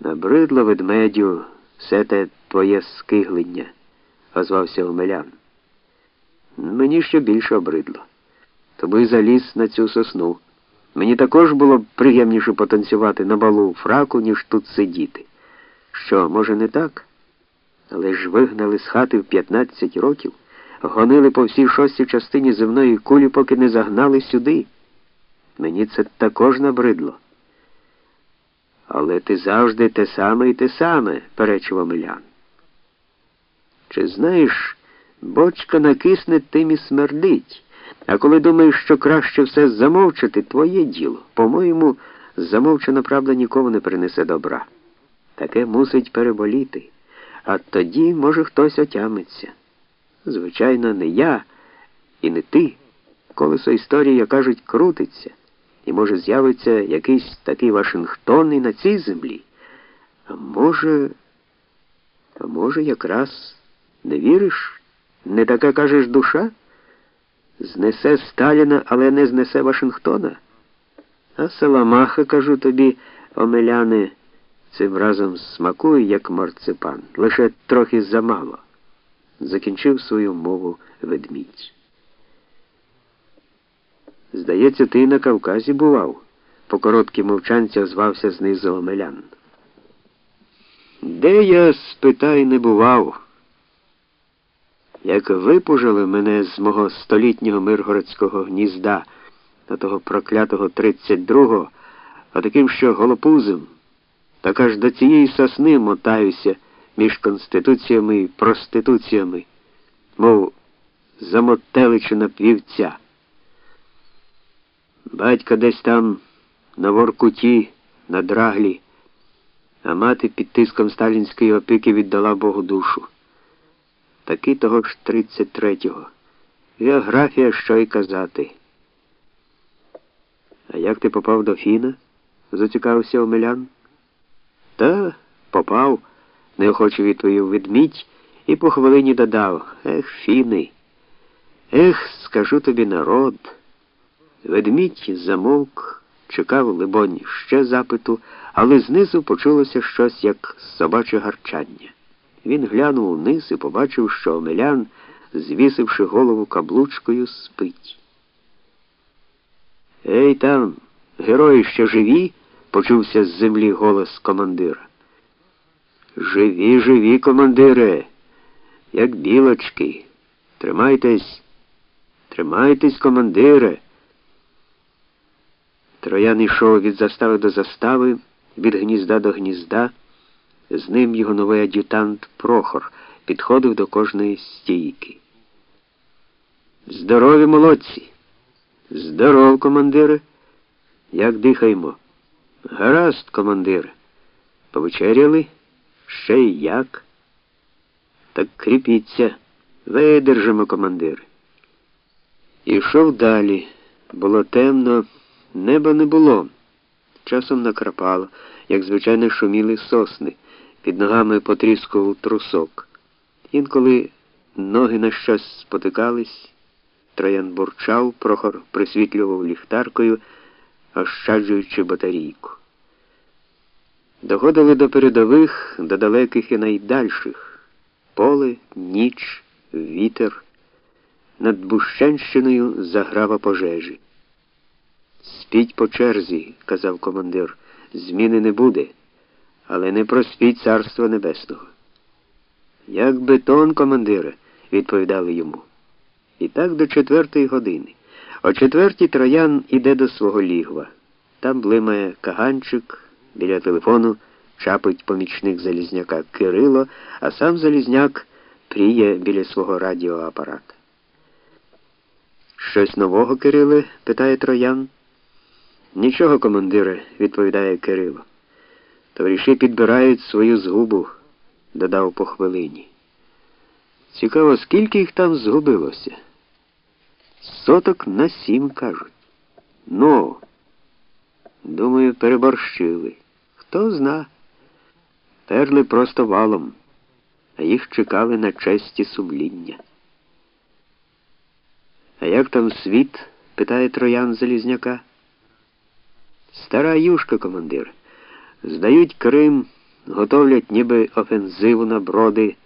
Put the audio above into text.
Набридло ведмедю все те твоє скиглення, озвався Омелян. Мені ще більше обридло. Тобі заліз на цю сосну. Мені також було б приємніше потанцювати на балу фраку, ніж тут сидіти. Що, може, не так? Але ж вигнали з хати в 15 років, гонили по всій шостій частині земної кулі, поки не загнали сюди. Мені це також набридло. Але ти завжди те саме і те саме, перечив Омелян. Чи знаєш, бочка накисне тим і смердить, а коли думаєш, що краще все замовчати, твоє діло. По-моєму, замовчена правда нікому не принесе добра. Таке мусить переболіти, а тоді, може, хтось отямиться. Звичайно, не я і не ти. Колесо історії, як кажуть, крутиться. І може з'явиться якийсь такий Вашингтон і на цій землі. А може, а може, якраз не віриш? Не така кажеш душа? Знесе Сталіна, але не знесе Вашингтона. А Саламаха, кажу тобі, омеляни, цим разом смакує, як марципан, лише трохи замало. Закінчив свою мову ведмідь. Здається, ти на Кавказі бував, по короткій мовчанці озвався знизу Омелян. Де я, спитай, не бував? Як випужили мене з мого столітнього миргородського гнізда на того проклятого 32-го, а таким, що голопузим, так аж до цієї сосни мотаюся між конституціями і проституціями, мов замотеличена півця. Батько десь там на Воркуті, на драглі, а мати під тиском сталінської опіки віддала Богу душу. Таки того ж 33-го. Географія, що й казати. А як ти попав до Фіна? зацікавився Омелян. Та попав, неохоче відповів ведмідь і по хвилині додав Ех, Фіни. Ех, скажу тобі народ. Ведмідь замовк, чекав, либонь, ще запиту, але знизу почулося щось, як собаче гарчання. Він глянув вниз і побачив, що Омелян, звісивши голову каблучкою, спить. Ей там, герої ще живі, почувся з землі голос командира. Живі, живі, командире, як білочки. Тримайтесь, тримайтесь, командире. Троян йшов від застави до застави, від гнізда до гнізда. З ним його новий ад'ютант Прохор підходив до кожної стійки. Здорові молодці! Здоров, командире. Як дихаємо? Гаразд, командире. Повечеряли? Ще й як? Так кріпіться, видержимо, командире. Ішов далі. Було темно. Неба не було. Часом накрапало, як звичайно шуміли сосни, під ногами потріскував трусок. Інколи ноги на щось спотикались, троян бурчав, прохор присвітлював ліхтаркою, ощаджуючи батарійку. Доходили до передових, до далеких і найдальших поле, ніч, вітер. Над Бущенщиною заграва пожежі. Спіть по черзі, казав командир, зміни не буде, але не проспіть царства небесного. Як бетон, командире, відповідали йому. І так до четвертої години. О четвертій троян іде до свого лігва. Там блимає каганчик, біля телефону чапить помічник Залізняка Кирило, а сам Залізняк пріє біля свого радіоапарата. Щось нового, Кириле? питає троян. Нічого, командире, відповідає Кирило. Товариші підбирають свою згубу, додав по хвилині. Цікаво, скільки їх там згубилося? Соток на сім, кажуть. Ну, думаю, переборщили. Хто зна. Перли просто валом, а їх чекали на честі сумління. А як там світ? питає троян Залізняка. Стара юшка, командир. Здають Крим, готовлять ніби офензиву на броди.